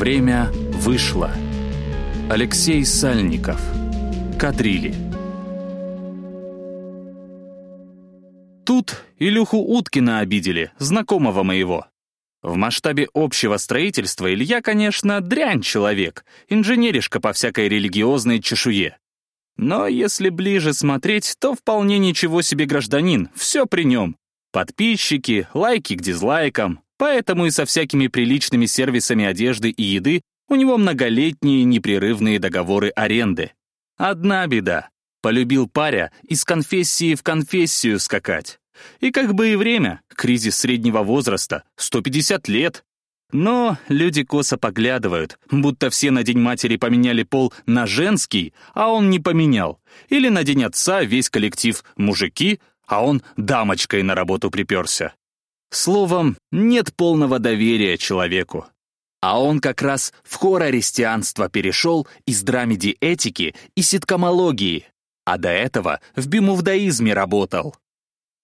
Время вышло. Алексей Сальников. Кадрили. Тут Илюху Уткина обидели, знакомого моего. В масштабе общего строительства Илья, конечно, дрянь человек, инженеришка по всякой религиозной чешуе. Но если ближе смотреть, то вполне ничего себе гражданин, все при нем. Подписчики, лайки к дизлайкам, поэтому и со всякими приличными сервисами одежды и еды у него многолетние непрерывные договоры аренды. Одна беда. Полюбил паря из конфессии в конфессию скакать. И как бы и время, кризис среднего возраста, 150 лет. Но люди косо поглядывают, будто все на День матери поменяли пол на женский, а он не поменял. Или на День отца весь коллектив мужики, а он дамочкой на работу приперся. Словом, нет полного доверия человеку. А он как раз в хорористианство перешел из драмеди этики и ситкомологии, а до этого в бимувдаизме работал.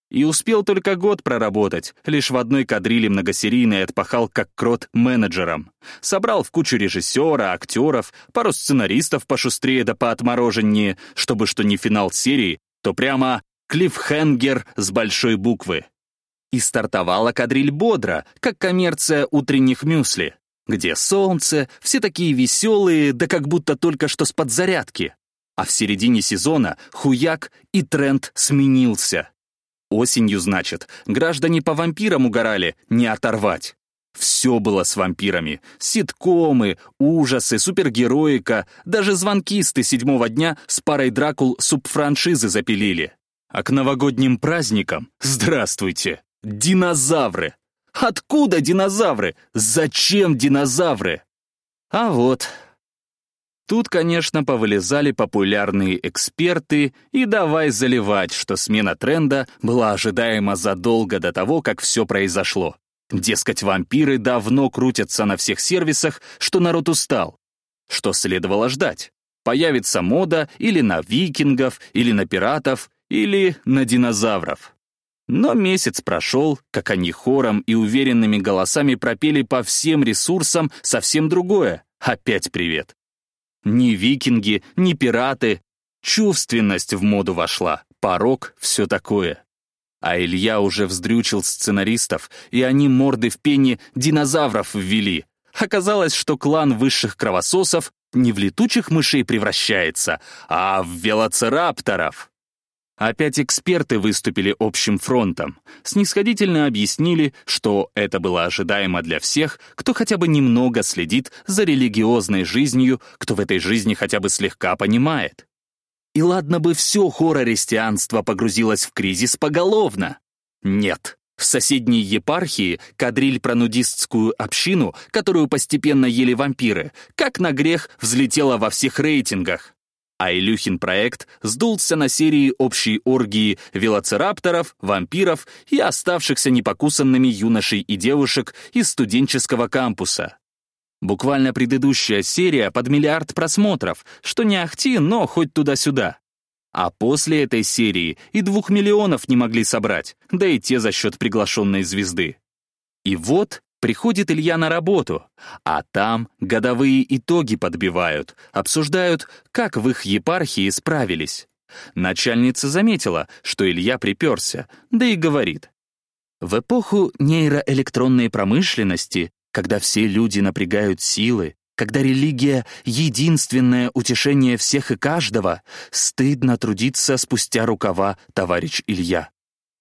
И успел только год проработать, лишь в одной кадриле многосерийной отпахал как крот менеджером. Собрал в кучу режиссера, актеров, пару сценаристов пошустрее да поотмороженнее, чтобы что не финал серии, то прямо клиффхенгер с большой буквы. И стартовала кадриль бодро, как коммерция утренних мюсли, где солнце, все такие веселые, да как будто только что с подзарядки. А в середине сезона хуяк и тренд сменился. Осенью, значит, граждане по вампирам угорали, не оторвать. Все было с вампирами. Ситкомы, ужасы, супергероика, даже звонкисты седьмого дня с парой Дракул субфраншизы запилили. А к новогодним праздникам, здравствуйте, динозавры. Откуда динозавры? Зачем динозавры? А вот, Тут, конечно, повылезали популярные эксперты и давай заливать, что смена тренда была ожидаема задолго до того, как все произошло. Дескать, вампиры давно крутятся на всех сервисах, что народ устал. Что следовало ждать? Появится мода или на викингов, или на пиратов, или на динозавров. Но месяц прошел, как они хором и уверенными голосами пропели по всем ресурсам совсем другое. Опять привет. Ни викинги, ни пираты. Чувственность в моду вошла, порог, все такое. А Илья уже вздрючил сценаристов, и они морды в пене динозавров ввели. Оказалось, что клан высших кровососов не в летучих мышей превращается, а в велоцирапторов. Опять эксперты выступили общим фронтом, снисходительно объяснили, что это было ожидаемо для всех, кто хотя бы немного следит за религиозной жизнью, кто в этой жизни хотя бы слегка понимает. И ладно бы все хорорестианство погрузилось в кризис поголовно. Нет, в соседней епархии кадриль про нудистскую общину, которую постепенно ели вампиры, как на грех взлетела во всех рейтингах. А Илюхин проект сдулся на серии общей оргии велоцирапторов, вампиров и оставшихся непокусанными юношей и девушек из студенческого кампуса. Буквально предыдущая серия под миллиард просмотров, что не ахти, но хоть туда-сюда. А после этой серии и двух миллионов не могли собрать, да и те за счет приглашенной звезды. И вот Приходит Илья на работу, а там годовые итоги подбивают, обсуждают, как в их епархии справились. Начальница заметила, что Илья приперся, да и говорит. В эпоху нейроэлектронной промышленности, когда все люди напрягают силы, когда религия — единственное утешение всех и каждого, стыдно трудиться спустя рукава, товарищ Илья.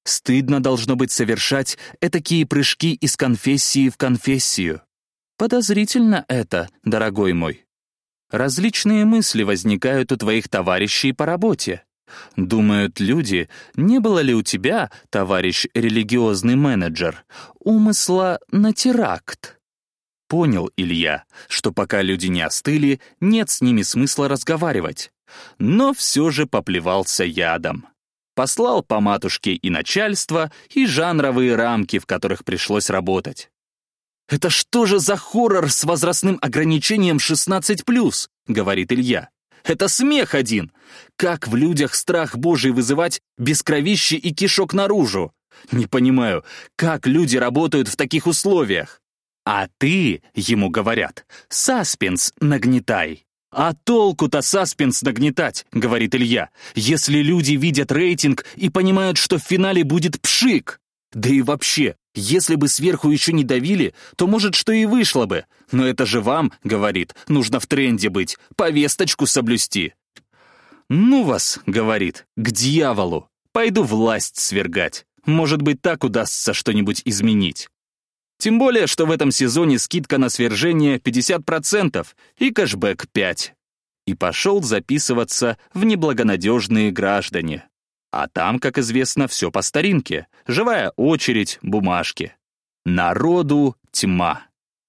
Стыдно должно быть совершать этакие прыжки из конфессии в конфессию. Подозрительно это, дорогой мой. Различные мысли возникают у твоих товарищей по работе. Думают люди, не было ли у тебя, товарищ религиозный менеджер, умысла на теракт? Понял Илья, что пока люди не остыли, нет с ними смысла разговаривать. Но все же поплевался ядом послал по матушке и начальство, и жанровые рамки, в которых пришлось работать. «Это что же за хоррор с возрастным ограничением 16+,» — говорит Илья. «Это смех один! Как в людях страх Божий вызывать без кровищи и кишок наружу? Не понимаю, как люди работают в таких условиях? А ты, ему говорят, саспенс нагнетай. «А толку-то саспенс нагнетать», — говорит Илья, «если люди видят рейтинг и понимают, что в финале будет пшик. Да и вообще, если бы сверху еще не давили, то, может, что и вышло бы. Но это же вам, — говорит, — нужно в тренде быть, повесточку соблюсти». «Ну вас», — говорит, — «к дьяволу, пойду власть свергать. Может быть, так удастся что-нибудь изменить». Тем более, что в этом сезоне скидка на свержение 50% и кэшбэк 5%. И пошел записываться в неблагонадежные граждане. А там, как известно, все по старинке. Живая очередь, бумажки. Народу тьма.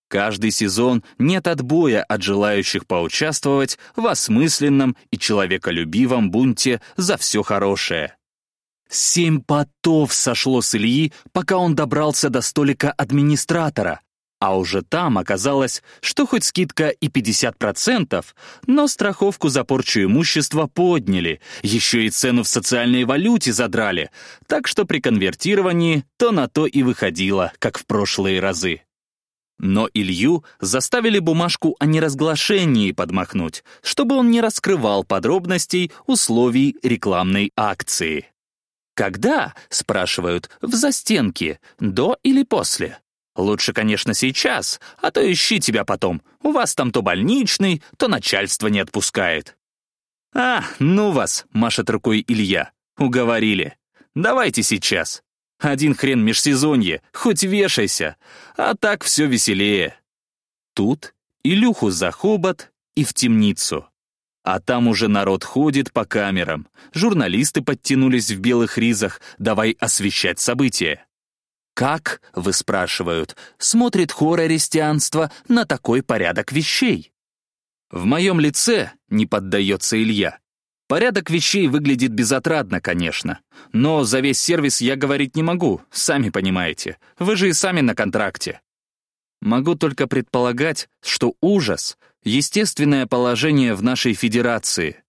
Каждый сезон нет отбоя от желающих поучаствовать в осмысленном и человеколюбивом бунте за все хорошее. Семь потов сошло с Ильи, пока он добрался до столика администратора. А уже там оказалось, что хоть скидка и 50%, но страховку за порчу имущества подняли, еще и цену в социальной валюте задрали, так что при конвертировании то на то и выходило, как в прошлые разы. Но Илью заставили бумажку о неразглашении подмахнуть, чтобы он не раскрывал подробностей условий рекламной акции. «Когда?» — спрашивают, «в застенке, до или после?» Лучше, конечно, сейчас, а то ищи тебя потом. У вас там то больничный, то начальство не отпускает. А, ну вас, машет рукой Илья. Уговорили. Давайте сейчас. Один хрен межсезонье, хоть вешайся. А так все веселее. Тут Илюху за хобот и в темницу. А там уже народ ходит по камерам. Журналисты подтянулись в белых ризах, давай освещать события. Как, вы спрашивают, смотрит хор арестианства на такой порядок вещей? В моем лице не поддается Илья. Порядок вещей выглядит безотрадно, конечно. Но за весь сервис я говорить не могу, сами понимаете. Вы же и сами на контракте. Могу только предполагать, что ужас — естественное положение в нашей федерации.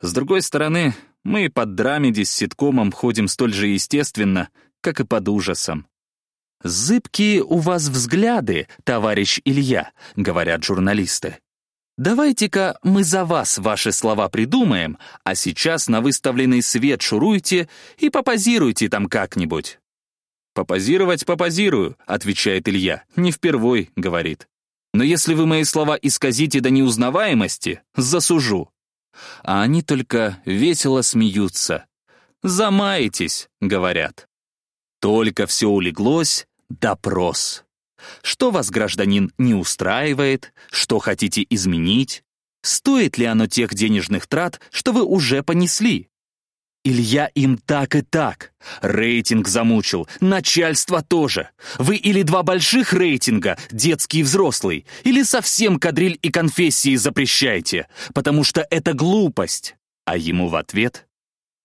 С другой стороны, мы под драмеди с ситкомом ходим столь же естественно, как и под ужасом. «Зыбкие у вас взгляды, товарищ Илья», — говорят журналисты. «Давайте-ка мы за вас ваши слова придумаем, а сейчас на выставленный свет шуруйте и попозируйте там как-нибудь». «Попозировать попозирую», — отвечает Илья. «Не впервой», — говорит. «Но если вы мои слова исказите до неузнаваемости, засужу». А они только весело смеются. «Замаетесь», — говорят. Только все улеглось, допрос. Что вас, гражданин, не устраивает? Что хотите изменить? Стоит ли оно тех денежных трат, что вы уже понесли? Илья им так и так. Рейтинг замучил, начальство тоже. Вы или два больших рейтинга, детский и взрослый, или совсем кадриль и конфессии запрещайте, потому что это глупость. А ему в ответ,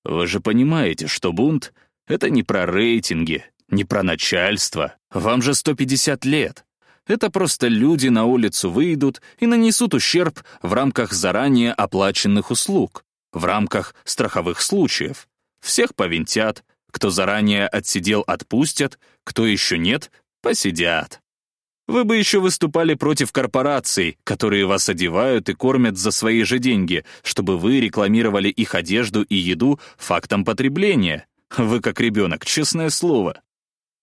вы же понимаете, что бунт — это не про рейтинги, не про начальство. Вам же 150 лет. Это просто люди на улицу выйдут и нанесут ущерб в рамках заранее оплаченных услуг, в рамках страховых случаев. Всех повинтят, кто заранее отсидел, отпустят, кто еще нет, посидят. Вы бы еще выступали против корпораций, которые вас одевают и кормят за свои же деньги, чтобы вы рекламировали их одежду и еду фактом потребления. Вы как ребенок, честное слово.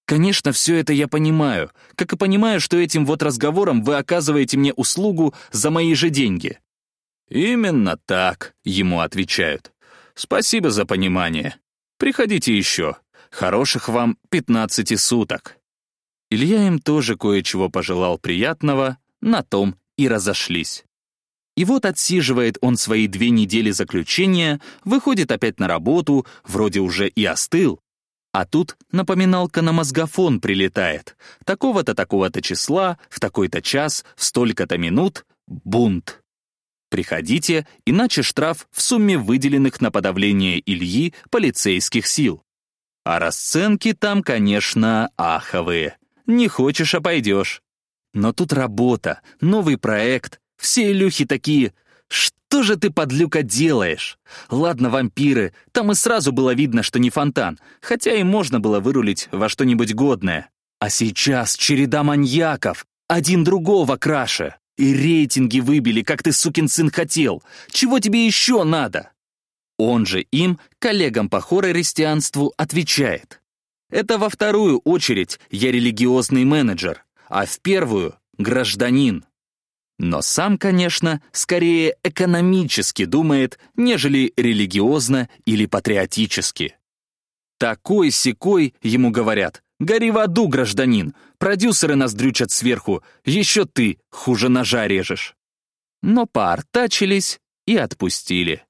Конечно, все это я понимаю, как и понимаю, что этим вот разговором вы оказываете мне услугу за мои же деньги. Именно так, ему отвечают. Спасибо за понимание. Приходите еще. Хороших вам 15 суток. Илья им тоже кое-чего пожелал приятного, на том и разошлись. И вот отсиживает он свои две недели заключения, выходит опять на работу, вроде уже и остыл, а тут напоминалка на мозгофон прилетает. Такого-то, такого-то числа, в такой-то час, в столько-то минут — бунт. Приходите, иначе штраф в сумме выделенных на подавление Ильи полицейских сил. А расценки там, конечно, аховые. Не хочешь, а пойдешь. Но тут работа, новый проект, все Илюхи такие «Что же ты, подлюка, делаешь?» Ладно, вампиры, там и сразу было видно, что не фонтан, хотя и можно было вырулить во что-нибудь годное. А сейчас череда маньяков. один другого краше. И рейтинги выбили, как ты, сукин сын, хотел. Чего тебе еще надо?» Он же им, коллегам по хорорестианству, отвечает. «Это во вторую очередь я религиозный менеджер, а в первую — гражданин». Но сам, конечно, скорее экономически думает, нежели религиозно или патриотически. Такой-сякой, ему говорят, «Гори в аду, гражданин! Продюсеры нас дрючат сверху, еще ты хуже ножа режешь». Но поортачились и отпустили.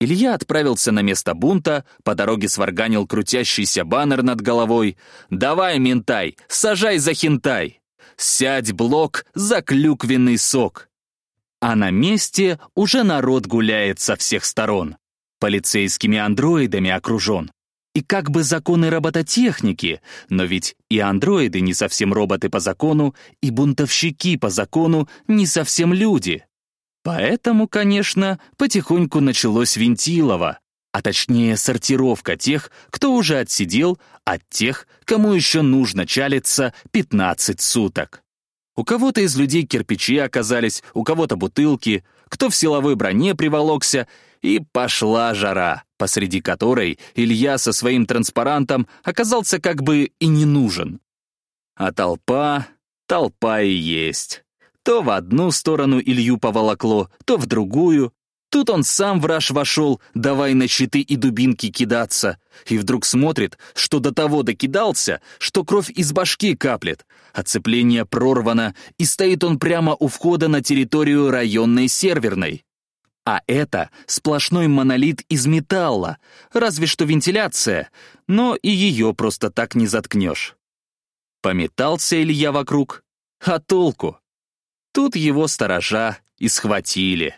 Илья отправился на место бунта, по дороге сварганил крутящийся баннер над головой. «Давай, ментай, сажай за хентай! Сядь, блок, за клюквенный сок!» А на месте уже народ гуляет со всех сторон. Полицейскими андроидами окружен и как бы законы робототехники, но ведь и андроиды не совсем роботы по закону, и бунтовщики по закону не совсем люди. Поэтому, конечно, потихоньку началось Винтилово, а точнее сортировка тех, кто уже отсидел, от тех, кому еще нужно чалиться 15 суток. У кого-то из людей кирпичи оказались, у кого-то бутылки, кто в силовой броне приволокся, и пошла жара, посреди которой Илья со своим транспарантом оказался как бы и не нужен. А толпа, толпа и есть. То в одну сторону Илью поволокло, то в другую. Тут он сам в раж вошел, давай на щиты и дубинки кидаться. И вдруг смотрит, что до того докидался, что кровь из башки каплет. Оцепление прорвано, и стоит он прямо у входа на территорию районной серверной. А это сплошной монолит из металла, разве что вентиляция, но и ее просто так не заткнешь. Пометался Илья вокруг, а толку? Тут его сторожа и схватили.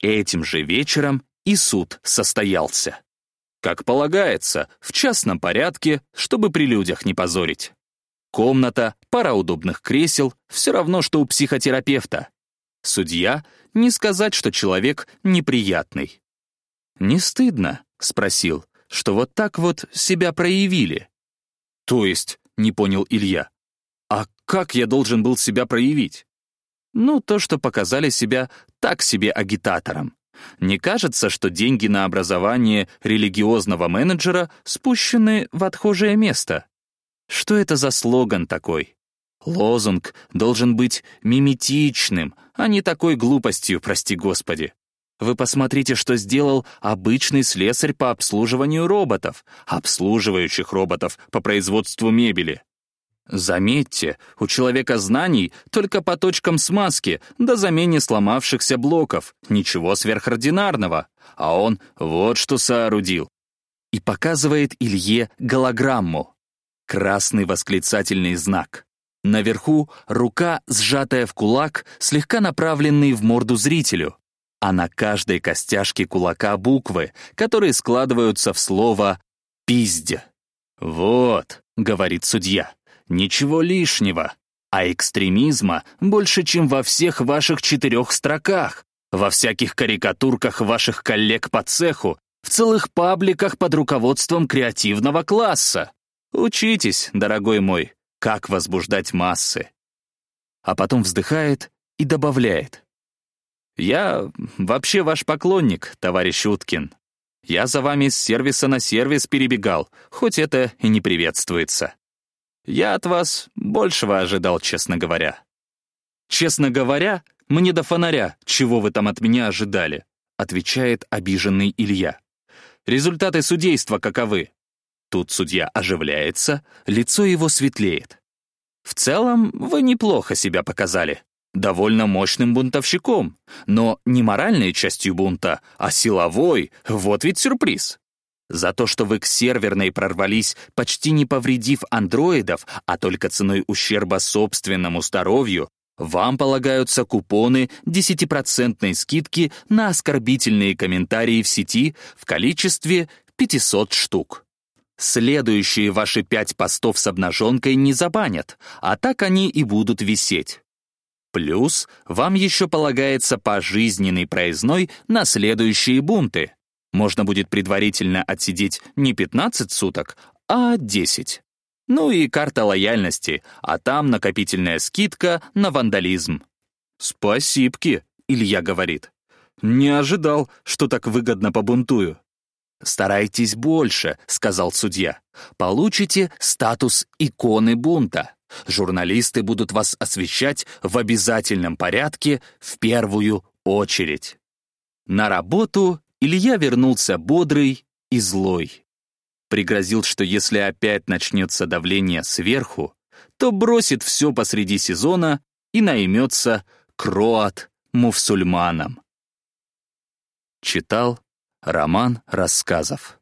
Этим же вечером и суд состоялся. Как полагается, в частном порядке, чтобы при людях не позорить. Комната, пара удобных кресел, все равно, что у психотерапевта. Судья — не сказать, что человек неприятный. «Не стыдно?» — спросил, что вот так вот себя проявили. «То есть?» — не понял Илья. «А как я должен был себя проявить?» «Ну, то, что показали себя так себе агитатором. Не кажется, что деньги на образование религиозного менеджера спущены в отхожее место? Что это за слоган такой? Лозунг должен быть миметичным, а не такой глупостью, прости господи. Вы посмотрите, что сделал обычный слесарь по обслуживанию роботов, обслуживающих роботов по производству мебели. Заметьте, у человека знаний только по точкам смазки до замене сломавшихся блоков, ничего сверхординарного, а он вот что соорудил. И показывает Илье голограмму. Красный восклицательный знак. Наверху рука, сжатая в кулак, слегка направленный в морду зрителю, а на каждой костяшке кулака буквы, которые складываются в слово «пиздя». «Вот», — говорит судья, — «ничего лишнего, а экстремизма больше, чем во всех ваших четырех строках, во всяких карикатурках ваших коллег по цеху, в целых пабликах под руководством креативного класса. Учитесь, дорогой мой, как возбуждать массы. А потом вздыхает и добавляет. «Я вообще ваш поклонник, товарищ Уткин. Я за вами с сервиса на сервис перебегал, хоть это и не приветствуется. Я от вас большего ожидал, честно говоря». «Честно говоря, мне до фонаря, чего вы там от меня ожидали», отвечает обиженный Илья. «Результаты судейства каковы? Тут судья оживляется, лицо его светлеет. В целом, вы неплохо себя показали. Довольно мощным бунтовщиком, но не моральной частью бунта, а силовой, вот ведь сюрприз. За то, что вы к серверной прорвались, почти не повредив андроидов, а только ценой ущерба собственному здоровью, вам полагаются купоны 10% скидки на оскорбительные комментарии в сети в количестве 500 штук. Следующие ваши пять постов с обнаженкой не забанят, а так они и будут висеть. Плюс вам еще полагается пожизненный проездной на следующие бунты. Можно будет предварительно отсидеть не 15 суток, а 10. Ну и карта лояльности, а там накопительная скидка на вандализм. «Спасибки», — Илья говорит. «Не ожидал, что так выгодно побунтую». «Старайтесь больше», — сказал судья. «Получите статус иконы бунта. Журналисты будут вас освещать в обязательном порядке в первую очередь». На работу Илья вернулся бодрый и злой. Пригрозил, что если опять начнется давление сверху, то бросит все посреди сезона и наймется кроат-мусульманом. Читал Роман рассказов.